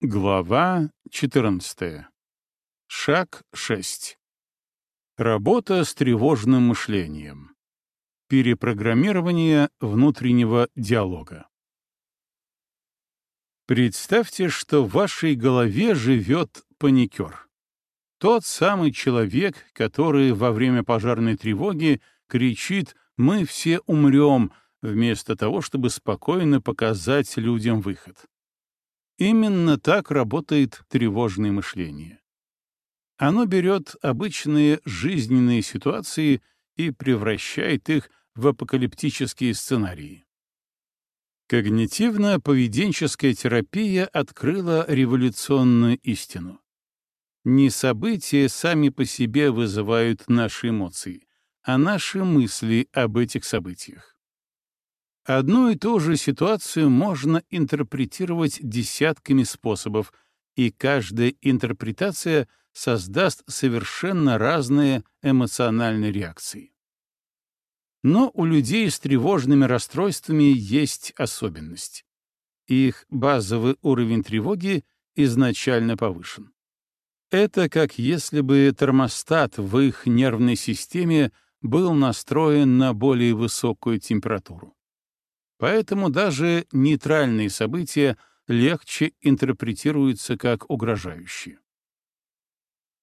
Глава 14. Шаг 6. Работа с тревожным мышлением. Перепрограммирование внутреннего диалога. Представьте, что в вашей голове живет паникер. Тот самый человек, который во время пожарной тревоги кричит «Мы все умрем», вместо того, чтобы спокойно показать людям выход. Именно так работает тревожное мышление. Оно берет обычные жизненные ситуации и превращает их в апокалиптические сценарии. Когнитивно-поведенческая терапия открыла революционную истину. Не события сами по себе вызывают наши эмоции, а наши мысли об этих событиях. Одну и ту же ситуацию можно интерпретировать десятками способов, и каждая интерпретация создаст совершенно разные эмоциональные реакции. Но у людей с тревожными расстройствами есть особенность. Их базовый уровень тревоги изначально повышен. Это как если бы термостат в их нервной системе был настроен на более высокую температуру. Поэтому даже нейтральные события легче интерпретируются как угрожающие.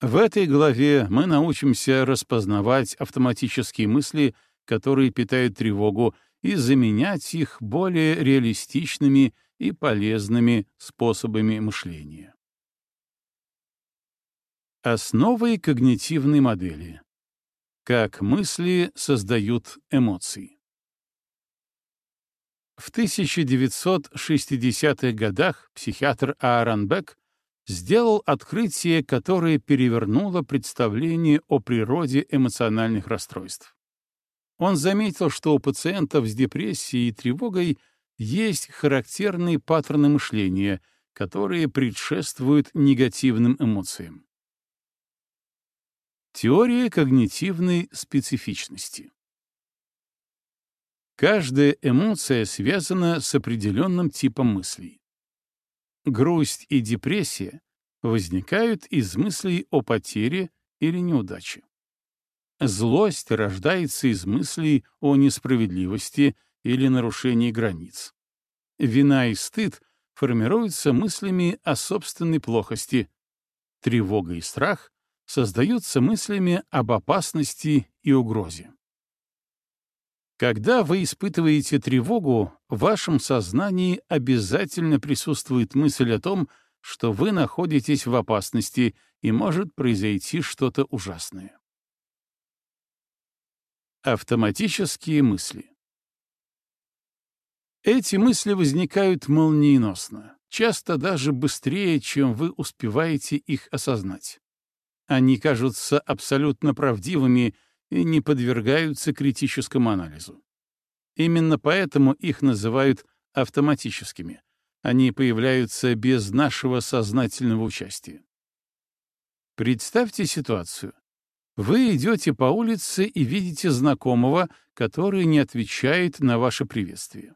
В этой главе мы научимся распознавать автоматические мысли, которые питают тревогу, и заменять их более реалистичными и полезными способами мышления. Основы когнитивной модели. Как мысли создают эмоции. В 1960-х годах психиатр Аарон Бек сделал открытие, которое перевернуло представление о природе эмоциональных расстройств. Он заметил, что у пациентов с депрессией и тревогой есть характерные паттерны мышления, которые предшествуют негативным эмоциям. Теория когнитивной специфичности. Каждая эмоция связана с определенным типом мыслей. Грусть и депрессия возникают из мыслей о потере или неудаче. Злость рождается из мыслей о несправедливости или нарушении границ. Вина и стыд формируются мыслями о собственной плохости. Тревога и страх создаются мыслями об опасности и угрозе. Когда вы испытываете тревогу, в вашем сознании обязательно присутствует мысль о том, что вы находитесь в опасности и может произойти что-то ужасное. Автоматические мысли. Эти мысли возникают молниеносно, часто даже быстрее, чем вы успеваете их осознать. Они кажутся абсолютно правдивыми и не подвергаются критическому анализу. Именно поэтому их называют автоматическими. Они появляются без нашего сознательного участия. Представьте ситуацию. Вы идете по улице и видите знакомого, который не отвечает на ваше приветствие.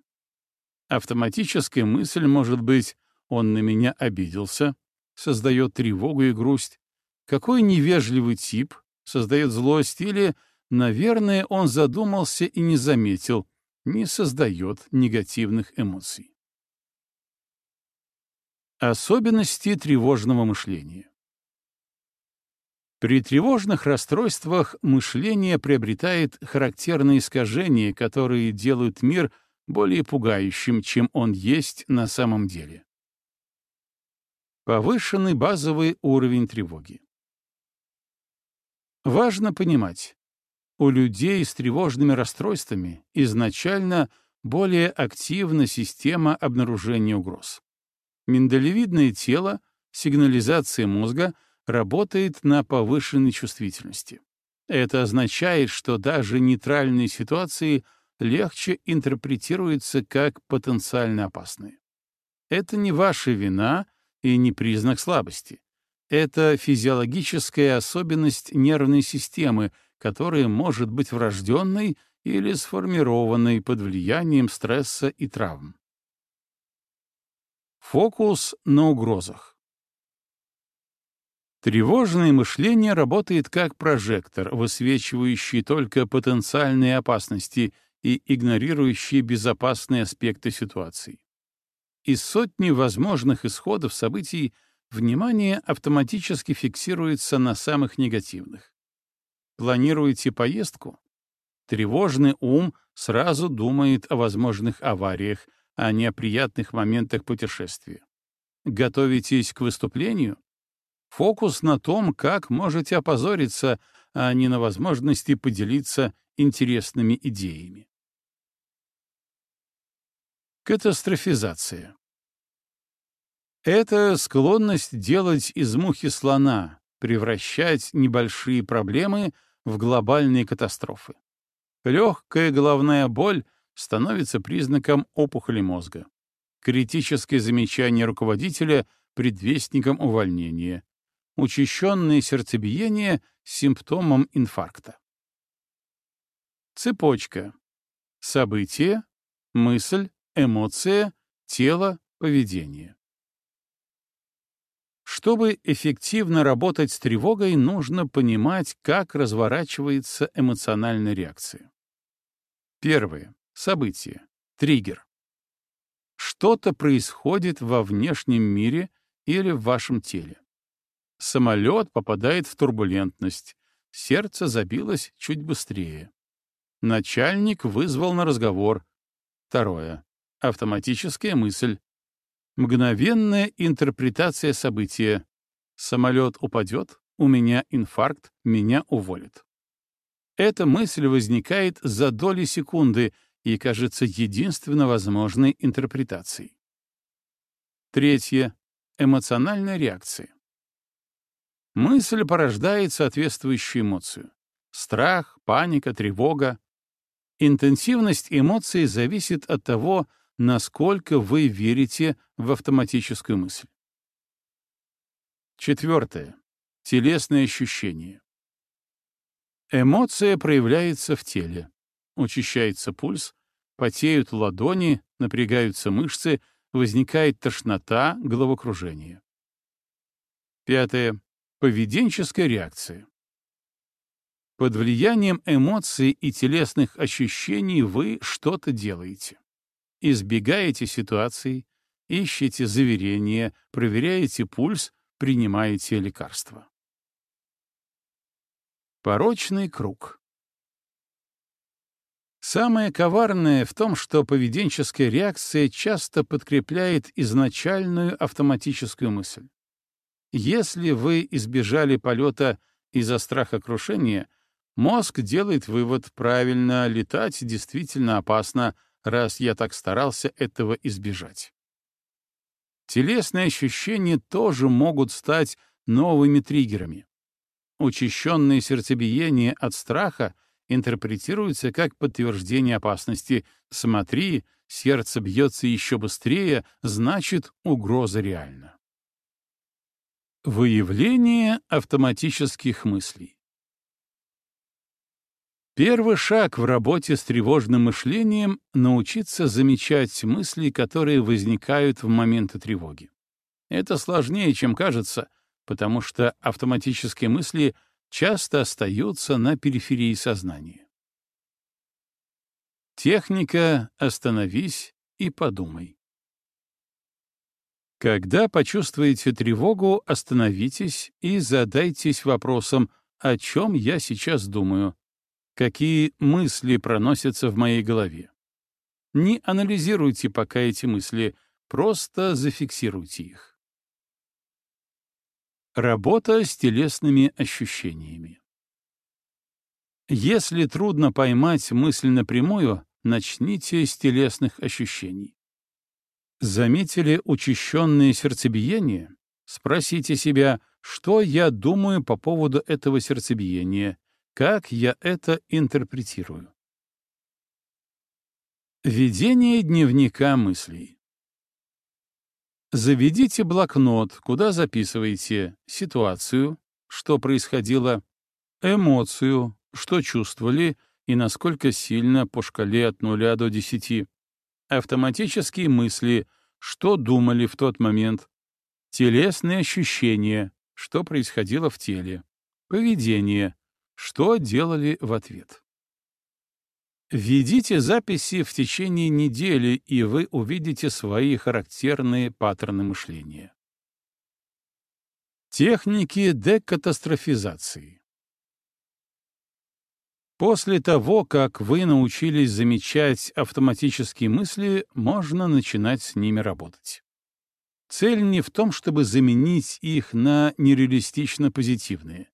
Автоматическая мысль может быть «он на меня обиделся», создает тревогу и грусть, какой невежливый тип, создает злость или, наверное, он задумался и не заметил, не создает негативных эмоций. Особенности тревожного мышления. При тревожных расстройствах мышление приобретает характерные искажения, которые делают мир более пугающим, чем он есть на самом деле. Повышенный базовый уровень тревоги. Важно понимать, у людей с тревожными расстройствами изначально более активна система обнаружения угроз. Миндалевидное тело, сигнализация мозга работает на повышенной чувствительности. Это означает, что даже нейтральные ситуации легче интерпретируются как потенциально опасные. Это не ваша вина и не признак слабости. Это физиологическая особенность нервной системы, которая может быть врожденной или сформированной под влиянием стресса и травм. Фокус на угрозах. Тревожное мышление работает как прожектор, высвечивающий только потенциальные опасности и игнорирующий безопасные аспекты ситуации. Из сотни возможных исходов событий внимание автоматически фиксируется на самых негативных. Планируете поездку? Тревожный ум сразу думает о возможных авариях, а не о приятных моментах путешествия. Готовитесь к выступлению? Фокус на том, как можете опозориться, а не на возможности поделиться интересными идеями. Катастрофизация. Это склонность делать из мухи слона, превращать небольшие проблемы в глобальные катастрофы. Легкая головная боль становится признаком опухоли мозга. Критическое замечание руководителя — предвестником увольнения. Учащенное сердцебиение — симптомом инфаркта. Цепочка. Событие, мысль, эмоция, тело, поведение. Чтобы эффективно работать с тревогой, нужно понимать, как разворачивается эмоциональная реакция. Первое. Событие. Триггер. Что-то происходит во внешнем мире или в вашем теле. Самолет попадает в турбулентность, сердце забилось чуть быстрее. Начальник вызвал на разговор. Второе. Автоматическая мысль. Мгновенная интерпретация события. Самолет упадет, у меня инфаркт, меня уволят. Эта мысль возникает за доли секунды и кажется единственно возможной интерпретацией. Третье. Эмоциональная реакция. Мысль порождает соответствующую эмоцию. Страх, паника, тревога. Интенсивность эмоций зависит от того, насколько вы верите в автоматическую мысль. Четвертое. Телесные ощущения. Эмоция проявляется в теле. Учащается пульс, потеют ладони, напрягаются мышцы, возникает тошнота, головокружение. Пятое. Поведенческая реакция. Под влиянием эмоций и телесных ощущений вы что-то делаете избегаете ситуаций, ищете заверения, проверяете пульс, принимаете лекарства. Порочный круг. Самое коварное в том, что поведенческая реакция часто подкрепляет изначальную автоматическую мысль. Если вы избежали полета из-за страха крушения, мозг делает вывод, правильно, летать действительно опасно, раз я так старался этого избежать. Телесные ощущения тоже могут стать новыми триггерами. Учащенное сердцебиение от страха интерпретируется как подтверждение опасности. Смотри, сердце бьется еще быстрее, значит, угроза реальна. Выявление автоматических мыслей. Первый шаг в работе с тревожным мышлением — научиться замечать мысли, которые возникают в моменты тревоги. Это сложнее, чем кажется, потому что автоматические мысли часто остаются на периферии сознания. Техника «Остановись и подумай». Когда почувствуете тревогу, остановитесь и задайтесь вопросом, о чем я сейчас думаю, какие мысли проносятся в моей голове. Не анализируйте пока эти мысли, просто зафиксируйте их. Работа с телесными ощущениями. Если трудно поймать мысль напрямую, начните с телесных ощущений. Заметили учащенное сердцебиение? Спросите себя, что я думаю по поводу этого сердцебиения, как я это интерпретирую? Ведение дневника мыслей. Заведите блокнот, куда записываете ситуацию, что происходило, эмоцию, что чувствовали и насколько сильно по шкале от 0 до 10, автоматические мысли, что думали в тот момент, телесные ощущения, что происходило в теле, поведение, что делали в ответ. Введите записи в течение недели, и вы увидите свои характерные паттерны мышления. Техники декатастрофизации. После того, как вы научились замечать автоматические мысли, можно начинать с ними работать. Цель не в том, чтобы заменить их на нереалистично позитивные,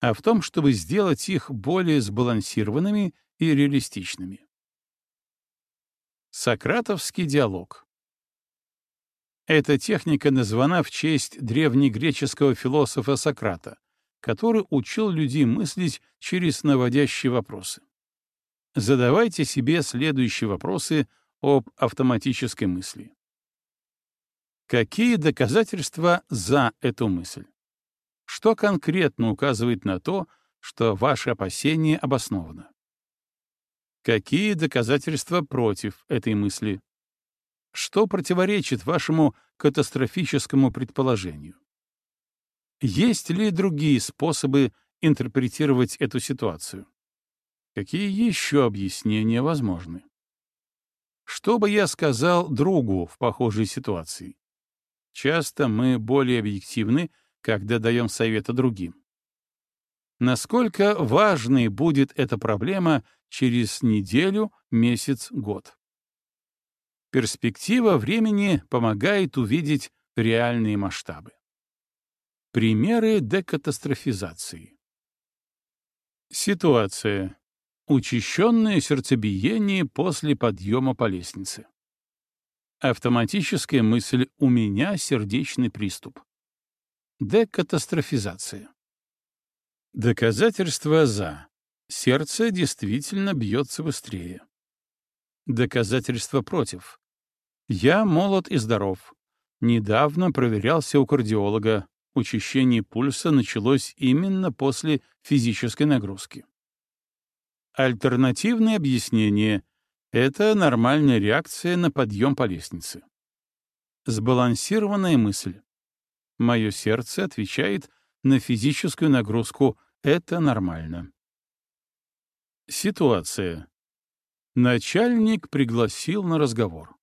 а в том, чтобы сделать их более сбалансированными и реалистичными. Сократовский диалог. Эта техника названа в честь древнегреческого философа Сократа, который учил людей мыслить через наводящие вопросы. Задавайте себе следующие вопросы об автоматической мысли. Какие доказательства за эту мысль? Что конкретно указывает на то, что ваше опасение обосновано? Какие доказательства против этой мысли? Что противоречит вашему катастрофическому предположению? Есть ли другие способы интерпретировать эту ситуацию? Какие еще объяснения возможны? Что бы я сказал другу в похожей ситуации? Часто мы более объективны, когда даем советы другим. Насколько важной будет эта проблема через неделю, месяц, год? Перспектива времени помогает увидеть реальные масштабы. Примеры декатастрофизации. Ситуация. Учащенное сердцебиение после подъема по лестнице. Автоматическая мысль «у меня сердечный приступ». Декатастрофизация. Доказательства «за». Сердце действительно бьется быстрее. Доказательства «против». Я молод и здоров. Недавно проверялся у кардиолога. Учащение пульса началось именно после физической нагрузки. Альтернативное объяснение — это нормальная реакция на подъем по лестнице. Сбалансированная мысль. Мое сердце отвечает на физическую нагрузку. Это нормально. Ситуация. Начальник пригласил на разговор.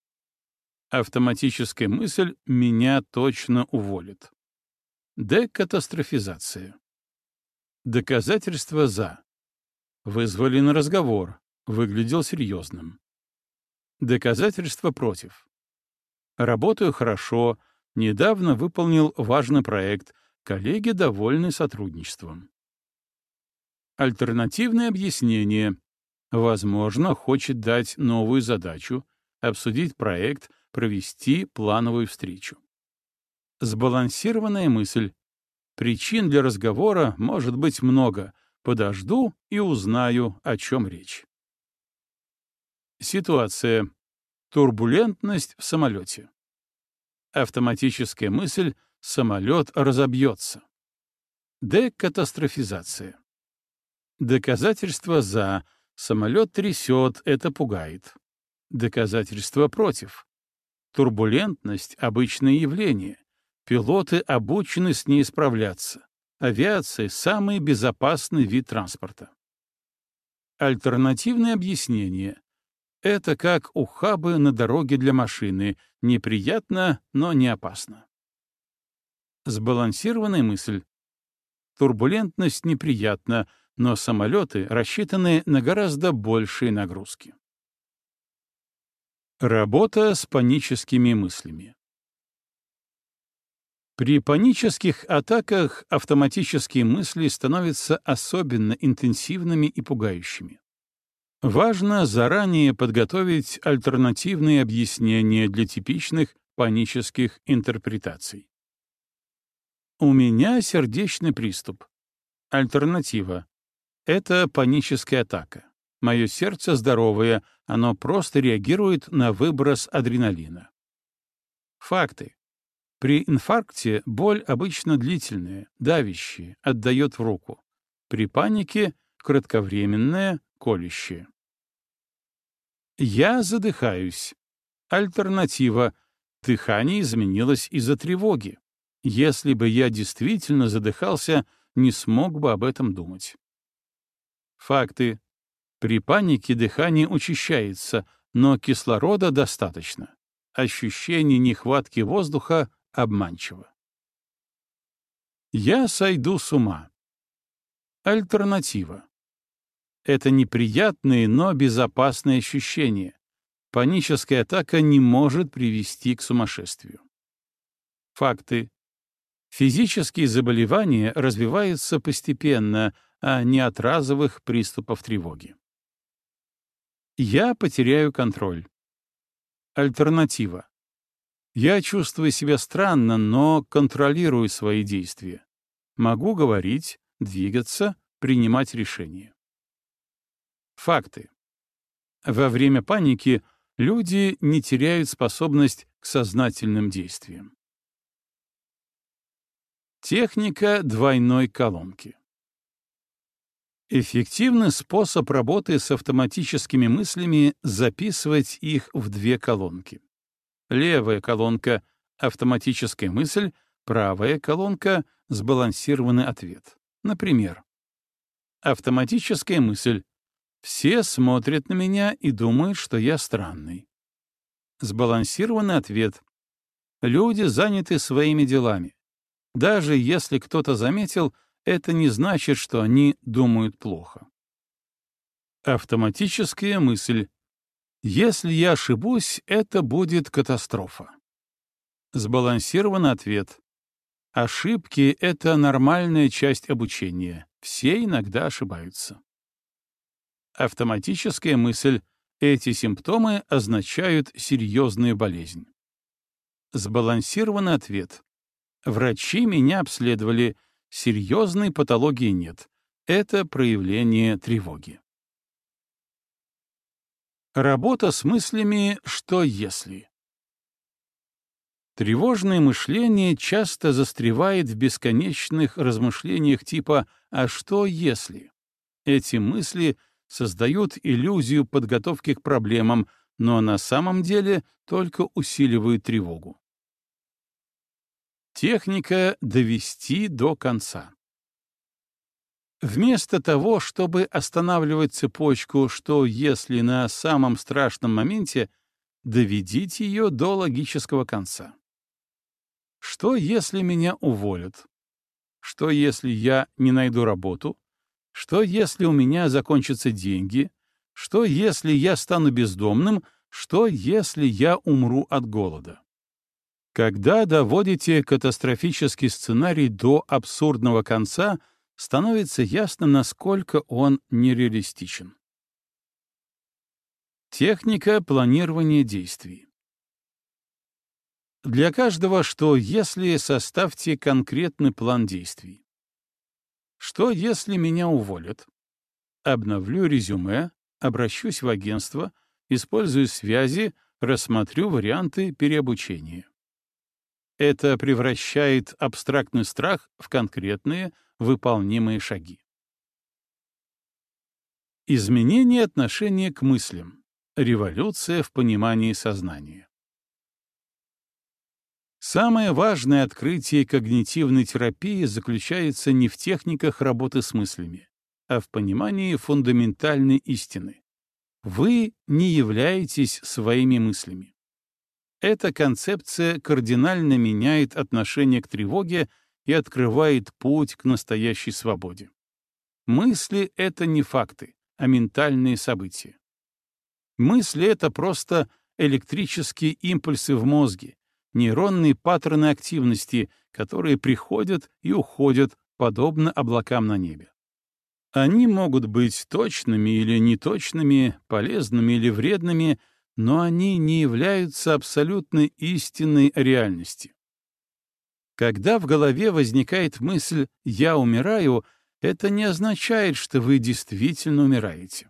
Автоматическая мысль «меня точно уволит». Декатастрофизация. Доказательства «за». Вызвали на разговор. Выглядел серьезным. Доказательства против. Работаю хорошо, недавно выполнил важный проект, коллеги довольны сотрудничеством. Альтернативное объяснение. Возможно, хочет дать новую задачу, обсудить проект, провести плановую встречу. Сбалансированная мысль. Причин для разговора может быть много. Подожду и узнаю, о чем речь. Ситуация. Турбулентность в самолете. Автоматическая мысль «самолет разобьется». Декатастрофизация. Доказательство «за». Самолет трясет, это пугает. Доказательство «против». Турбулентность — обычное явление. Пилоты обучены с ней справляться. Авиация — самый безопасный вид транспорта. Альтернативное объяснение. Это как ухабы на дороге для машины. Неприятно, но не опасно. Сбалансированная мысль. Турбулентность неприятна, но самолеты рассчитаны на гораздо большие нагрузки. Работа с паническими мыслями. При панических атаках автоматические мысли становятся особенно интенсивными и пугающими. Важно заранее подготовить альтернативные объяснения для типичных панических интерпретаций. У меня сердечный приступ. Альтернатива. Это паническая атака. Мое сердце здоровое, оно просто реагирует на выброс адреналина. Факты. При инфаркте боль обычно длительная, давящая, отдает в руку. При панике — кратковременная, колющая. Я задыхаюсь. Альтернатива. Дыхание изменилось из-за тревоги. Если бы я действительно задыхался, не смог бы об этом думать. Факты. При панике дыхание учащается, но кислорода достаточно. Ощущение нехватки воздуха обманчиво. Я сойду с ума. Альтернатива. Это неприятные, но безопасные ощущения. Паническая атака не может привести к сумасшествию. Факты. Физические заболевания развиваются постепенно, а не от разовых приступов тревоги. Я потеряю контроль. Альтернатива. Я чувствую себя странно, но контролирую свои действия. Могу говорить, двигаться, принимать решения. Факты. Во время паники люди не теряют способность к сознательным действиям. Техника двойной колонки. Эффективный способ работы с автоматическими мыслями — записывать их в две колонки. Левая колонка — автоматическая мысль, правая колонка — сбалансированный ответ. Например, автоматическая мысль «Все смотрят на меня и думают, что я странный». Сбалансированный ответ «Люди заняты своими делами. Даже если кто-то заметил, это не значит, что они думают плохо. Автоматическая мысль. Если я ошибусь, это будет катастрофа. Сбалансированный ответ. Ошибки — это нормальная часть обучения. Все иногда ошибаются. Автоматическая мысль. Эти симптомы означают серьезную болезнь. Сбалансированный ответ. Врачи меня обследовали, серьезной патологии нет. Это проявление тревоги. Работа с мыслями «что если?». Тревожное мышление часто застревает в бесконечных размышлениях типа «а что если?». Эти мысли создают иллюзию подготовки к проблемам, но на самом деле только усиливают тревогу. Техника «довести до конца». Вместо того, чтобы останавливать цепочку, что если на самом страшном моменте, доведите ее до логического конца. Что если меня уволят? Что если я не найду работу? Что если у меня закончатся деньги? Что если я стану бездомным? Что если я умру от голода? Когда доводите катастрофический сценарий до абсурдного конца, становится ясно, насколько он нереалистичен. Техника планирования действий. Для каждого «что если» составьте конкретный план действий. Что если меня уволят? Обновлю резюме, обращусь в агентство, использую связи, рассмотрю варианты переобучения. Это превращает абстрактный страх в конкретные, выполнимые шаги. Изменение отношения к мыслям. Революция в понимании сознания. Самое важное открытие когнитивной терапии заключается не в техниках работы с мыслями, а в понимании фундаментальной истины. Вы не являетесь своими мыслями. Эта концепция кардинально меняет отношение к тревоге и открывает путь к настоящей свободе. Мысли — это не факты, а ментальные события. Мысли — это просто электрические импульсы в мозге, нейронные паттерны активности, которые приходят и уходят, подобно облакам на небе. Они могут быть точными или неточными, полезными или вредными — но они не являются абсолютной истинной реальности. Когда в голове возникает мысль «я умираю», это не означает, что вы действительно умираете.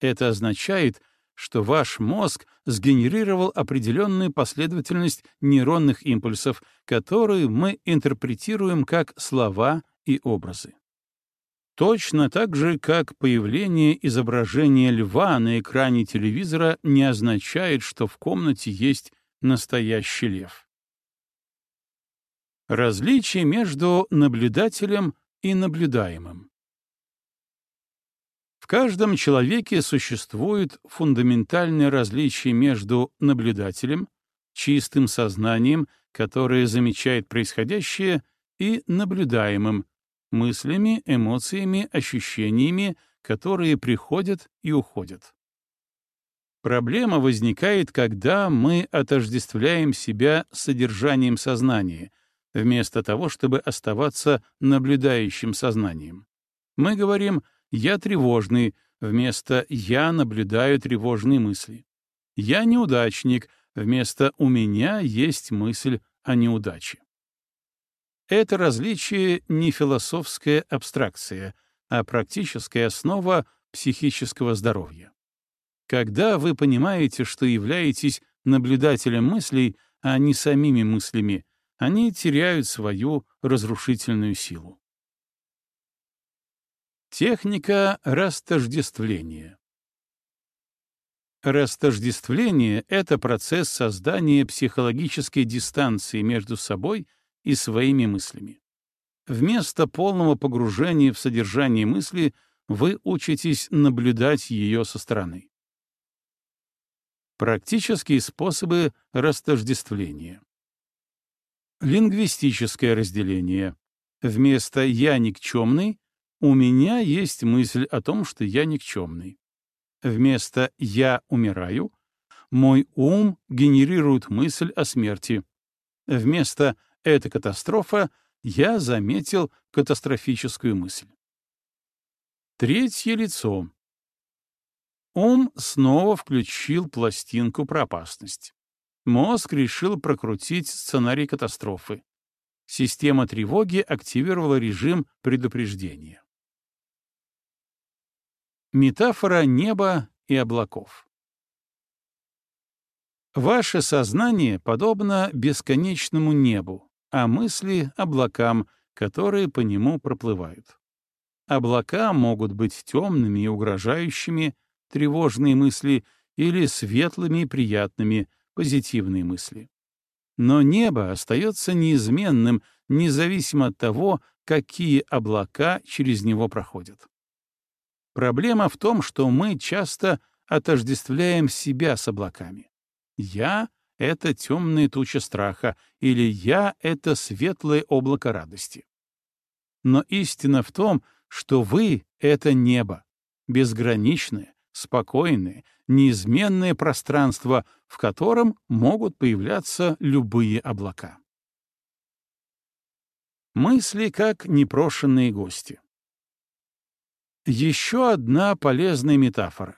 Это означает, что ваш мозг сгенерировал определенную последовательность нейронных импульсов, которые мы интерпретируем как слова и образы. Точно так же, как появление изображения льва на экране телевизора не означает, что в комнате есть настоящий лев. Различие между наблюдателем и наблюдаемым. Каждом человеке существует фундаментальное различие между наблюдателем, чистым сознанием, которое замечает происходящее, и наблюдаемым, мыслями, эмоциями, ощущениями, которые приходят и уходят. Проблема возникает, когда мы отождествляем себя содержанием сознания, вместо того, чтобы оставаться наблюдающим сознанием. Мы говорим «я тревожный», вместо «я наблюдаю тревожные мысли». «Я неудачник», вместо «у меня есть мысль о неудаче». Это различие не философская абстракция, а практическая основа психического здоровья. Когда вы понимаете, что являетесь наблюдателем мыслей, а не самими мыслями, они теряют свою разрушительную силу. Техника растождествления. Растождествление — это процесс создания психологической дистанции между собой и своими мыслями. Вместо полного погружения в содержание мысли вы учитесь наблюдать ее со стороны. Практические способы растождествления. Лингвистическое разделение. Вместо «я никчемный» у меня есть мысль о том, что я никчемный. Вместо «я умираю» мой ум генерирует мысль о смерти. Вместо «это катастрофа» я заметил катастрофическую мысль. Третье лицо. Ум снова включил пластинку про опасность. Мозг решил прокрутить сценарий катастрофы. Система тревоги активировала режим предупреждения. Метафора неба и облаков. Ваше сознание подобно бесконечному небу, а мысли — облакам, которые по нему проплывают. Облака могут быть темными и угрожающими, тревожные мысли, или светлыми и приятными, позитивные мысли. Но небо остается неизменным, независимо от того, какие облака через него проходят. Проблема в том, что мы часто отождествляем себя с облаками. «Я» — это темная туча страха, или «я» — это светлое облако радости. Но истина в том, что вы — это небо, безграничное, спокойное, неизменное пространство, в котором могут появляться любые облака. Мысли как непрошенные гости. Еще одна полезная метафора.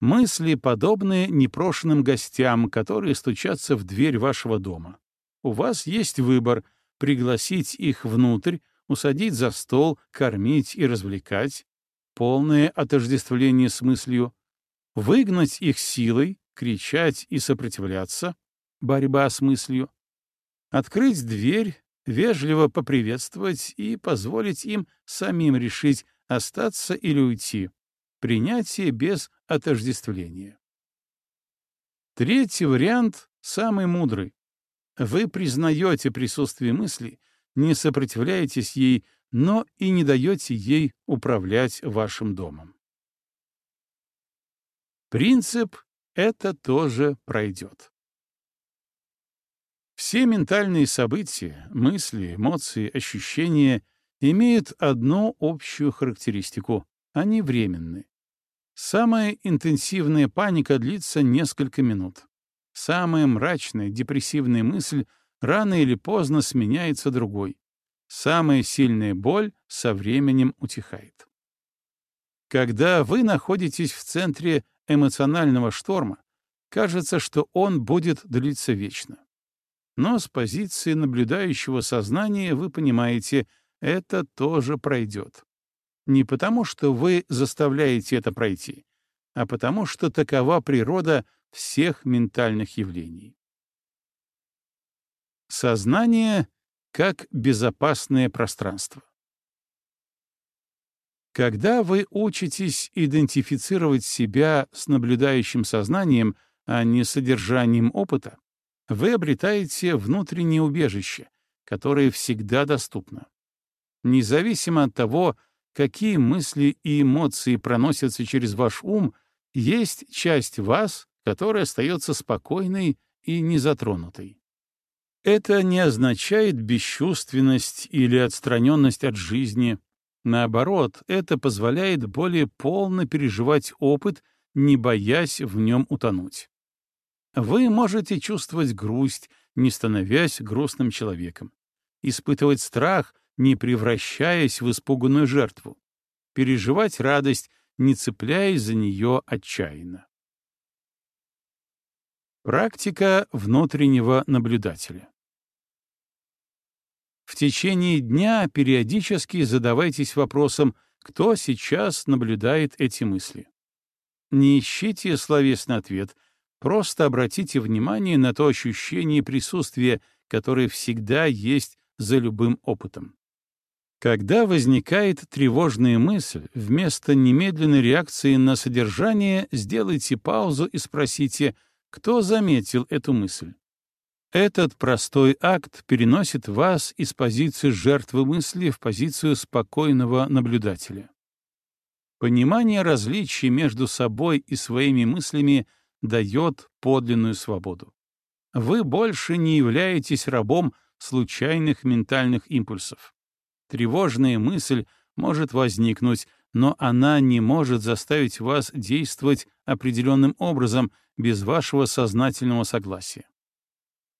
Мысли подобны непрошенным гостям, которые стучатся в дверь вашего дома. У вас есть выбор — пригласить их внутрь, усадить за стол, кормить и развлекать, полное отождествление с мыслью, выгнать их силой, кричать и сопротивляться, борьба с мыслью, открыть дверь, вежливо поприветствовать и позволить им самим решить, остаться или уйти, принятие без отождествления. Третий вариант — самый мудрый. Вы признаете присутствие мысли, не сопротивляетесь ей, но и не даете ей управлять вашим домом. Принцип «это тоже пройдет». Все ментальные события, мысли, эмоции, ощущения имеют одну общую характеристику — они временны. Самая интенсивная паника длится несколько минут. Самая мрачная, депрессивная мысль рано или поздно сменяется другой. Самая сильная боль со временем утихает. Когда вы находитесь в центре эмоционального шторма, кажется, что он будет длиться вечно. Но с позиции наблюдающего сознания вы понимаете, это тоже пройдет. Не потому, что вы заставляете это пройти, а потому, что такова природа всех ментальных явлений. Сознание как безопасное пространство. Когда вы учитесь идентифицировать себя с наблюдающим сознанием, а не содержанием опыта, Вы обретаете внутреннее убежище, которое всегда доступно. Независимо от того, какие мысли и эмоции проносятся через ваш ум, есть часть вас, которая остается спокойной и незатронутой. Это не означает бесчувственность или отстраненность от жизни. Наоборот, это позволяет более полно переживать опыт, не боясь в нем утонуть. Вы можете чувствовать грусть, не становясь грустным человеком, испытывать страх, не превращаясь в испуганную жертву, переживать радость, не цепляясь за нее отчаянно. Практика внутреннего наблюдателя. В течение дня периодически задавайтесь вопросом, кто сейчас наблюдает эти мысли. Не ищите словесный ответ, просто обратите внимание на то ощущение присутствия, которое всегда есть за любым опытом. Когда возникает тревожная мысль, вместо немедленной реакции на содержание сделайте паузу и спросите, кто заметил эту мысль. Этот простой акт переносит вас из позиции жертвы мысли в позицию спокойного наблюдателя. Понимание различий между собой и своими мыслями дает подлинную свободу. Вы больше не являетесь рабом случайных ментальных импульсов. Тревожная мысль может возникнуть, но она не может заставить вас действовать определенным образом без вашего сознательного согласия.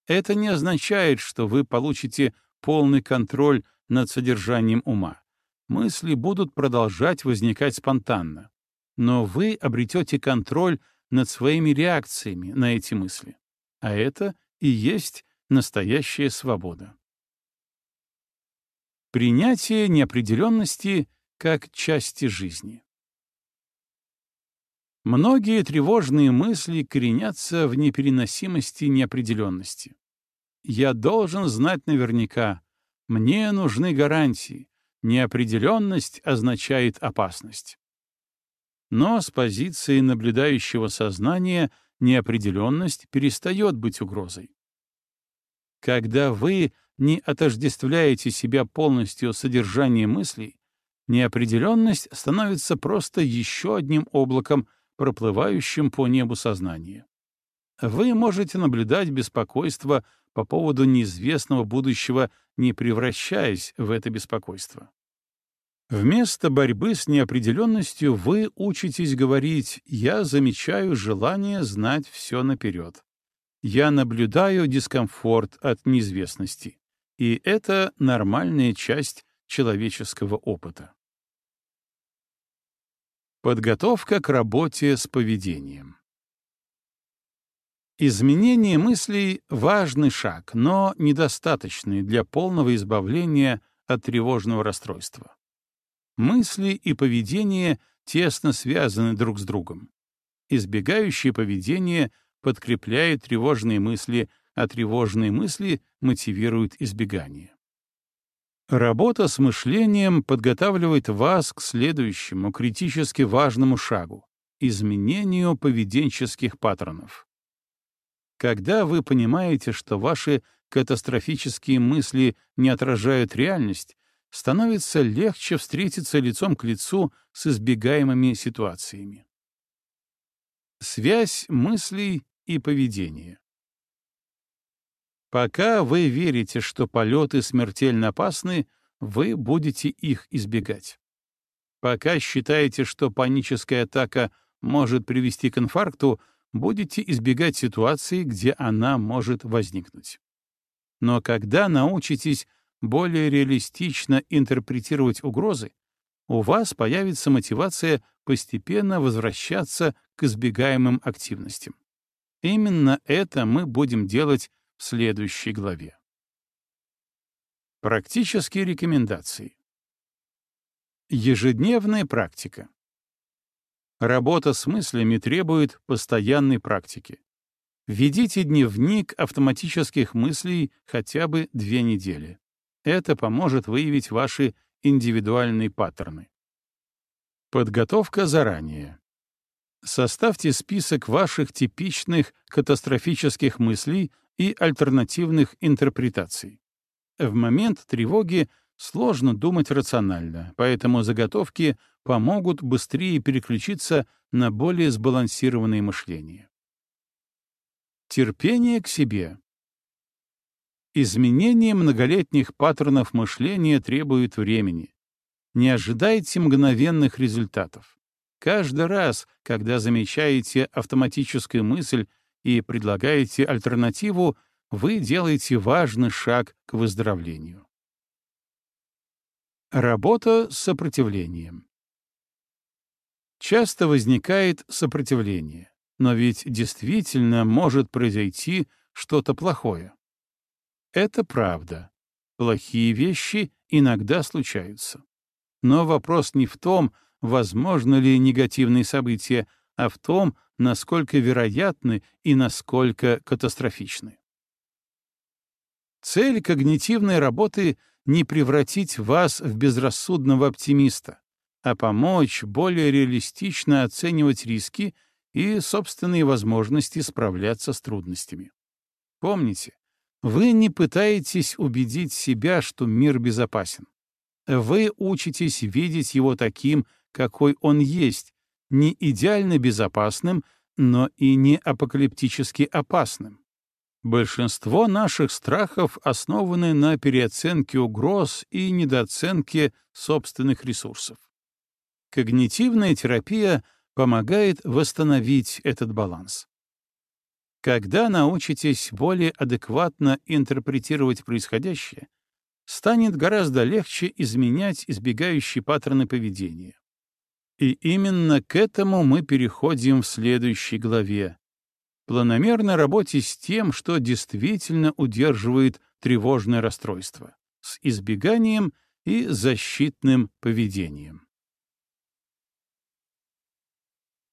Это не означает, что вы получите полный контроль над содержанием ума. Мысли будут продолжать возникать спонтанно. Но вы обретете контроль над своими реакциями на эти мысли. А это и есть настоящая свобода. Принятие неопределенности как части жизни. Многие тревожные мысли коренятся в непереносимости неопределенности. Я должен знать наверняка. Мне нужны гарантии. Неопределенность означает опасность. Но с позиции наблюдающего сознания неопределенность перестает быть угрозой. Когда вы не отождествляете себя полностью содержанием мыслей, неопределенность становится просто еще одним облаком, проплывающим по небу сознания. Вы можете наблюдать беспокойство по поводу неизвестного будущего, не превращаясь в это беспокойство. Вместо борьбы с неопределенностью вы учитесь говорить «я замечаю желание знать все наперед». Я наблюдаю дискомфорт от неизвестности. И это нормальная часть человеческого опыта. Подготовка к работе с поведением. Изменение мыслей — важный шаг, но недостаточный для полного избавления от тревожного расстройства. Мысли и поведение тесно связаны друг с другом. Избегающее поведение подкрепляет тревожные мысли, а тревожные мысли мотивируют избегание. Работа с мышлением подготавливает вас к следующему критически важному шагу — изменению поведенческих паттернов. Когда вы понимаете, что ваши катастрофические мысли не отражают реальность, становится легче встретиться лицом к лицу с избегаемыми ситуациями. Связь мыслей и поведения. Пока вы верите, что полеты смертельно опасны, вы будете их избегать. Пока считаете, что паническая атака может привести к инфаркту, будете избегать ситуации, где она может возникнуть. Но когда научитесь более реалистично интерпретировать угрозы, у вас появится мотивация постепенно возвращаться к избегаемым активностям. Именно это мы будем делать в следующей главе. Практические рекомендации. Ежедневная практика. Работа с мыслями требует постоянной практики. Ведите дневник автоматических мыслей хотя бы две недели. Это поможет выявить ваши индивидуальные паттерны. Подготовка заранее. Составьте список ваших типичных катастрофических мыслей и альтернативных интерпретаций. В момент тревоги сложно думать рационально, поэтому заготовки помогут быстрее переключиться на более сбалансированное мышление. Терпение к себе. Изменение многолетних паттернов мышления требует времени. Не ожидайте мгновенных результатов. Каждый раз, когда замечаете автоматическую мысль и предлагаете альтернативу, вы делаете важный шаг к выздоровлению. Работа с сопротивлением. Часто возникает сопротивление, но ведь действительно может произойти что-то плохое. Это правда. Плохие вещи иногда случаются. Но вопрос не в том, возможно ли негативные события, а в том, насколько вероятны и насколько катастрофичны. Цель когнитивной работы — не превратить вас в безрассудного оптимиста, а помочь более реалистично оценивать риски и собственные возможности справляться с трудностями. Помните, вы не пытаетесь убедить себя, что мир безопасен. Вы учитесь видеть его таким, какой он есть, не идеально безопасным, но и не апокалиптически опасным. Большинство наших страхов основаны на переоценке угроз и недооценке собственных ресурсов. Когнитивная терапия помогает восстановить этот баланс. Когда научитесь более адекватно интерпретировать происходящее, станет гораздо легче изменять избегающие паттерны поведения. И именно к этому мы переходим в следующей главе. Планомерной работе с тем, что действительно удерживает тревожное расстройство, с избеганием и защитным поведением.